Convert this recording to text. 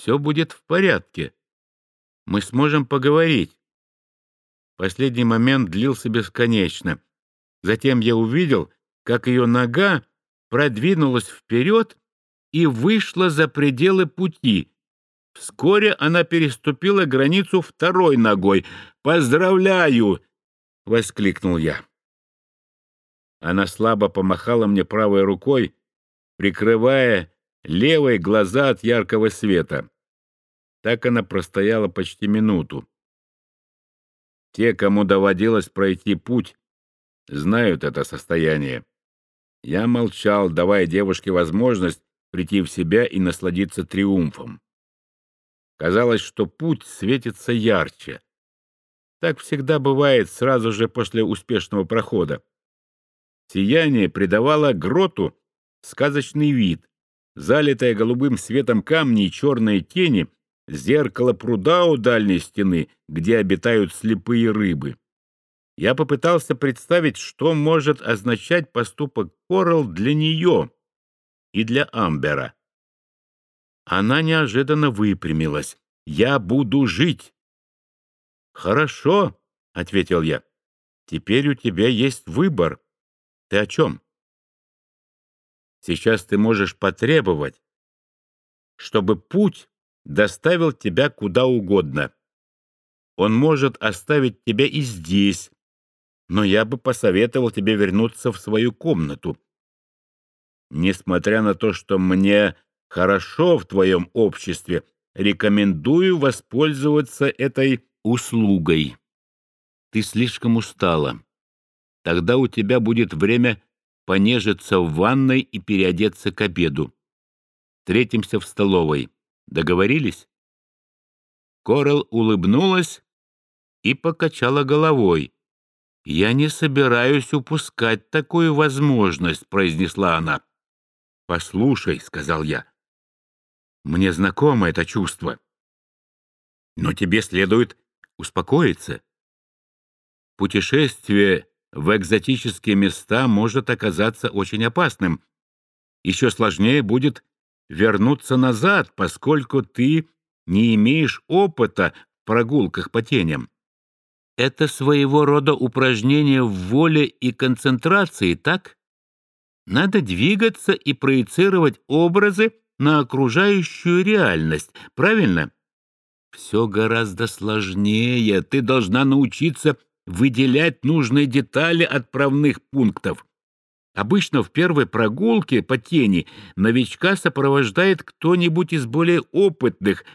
все будет в порядке. Мы сможем поговорить. Последний момент длился бесконечно. Затем я увидел, как ее нога продвинулась вперед и вышла за пределы пути. Вскоре она переступила границу второй ногой. «Поздравляю!» — воскликнул я. Она слабо помахала мне правой рукой, прикрывая левой глаза от яркого света. Так она простояла почти минуту. Те, кому доводилось пройти путь, знают это состояние. Я молчал, давая девушке возможность прийти в себя и насладиться триумфом. Казалось, что путь светится ярче. Так всегда бывает сразу же после успешного прохода. Сияние придавало гроту сказочный вид. Залитая голубым светом камни и черные тени, зеркало пруда у дальней стены, где обитают слепые рыбы. Я попытался представить, что может означать поступок Коралл для нее и для Амбера. Она неожиданно выпрямилась. «Я буду жить!» «Хорошо», — ответил я. «Теперь у тебя есть выбор. Ты о чем?» Сейчас ты можешь потребовать, чтобы путь доставил тебя куда угодно. Он может оставить тебя и здесь, но я бы посоветовал тебе вернуться в свою комнату. Несмотря на то, что мне хорошо в твоем обществе, рекомендую воспользоваться этой услугой. Ты слишком устала. Тогда у тебя будет время понежиться в ванной и переодеться к обеду. Встретимся в столовой. Договорились?» Корел улыбнулась и покачала головой. «Я не собираюсь упускать такую возможность», — произнесла она. «Послушай», — сказал я, — «мне знакомо это чувство. Но тебе следует успокоиться. Путешествие в экзотические места может оказаться очень опасным. Еще сложнее будет вернуться назад, поскольку ты не имеешь опыта в прогулках по теням. Это своего рода упражнение в воле и концентрации, так? Надо двигаться и проецировать образы на окружающую реальность, правильно? Все гораздо сложнее. Ты должна научиться выделять нужные детали отправных пунктов. Обычно в первой прогулке по тени новичка сопровождает кто-нибудь из более опытных,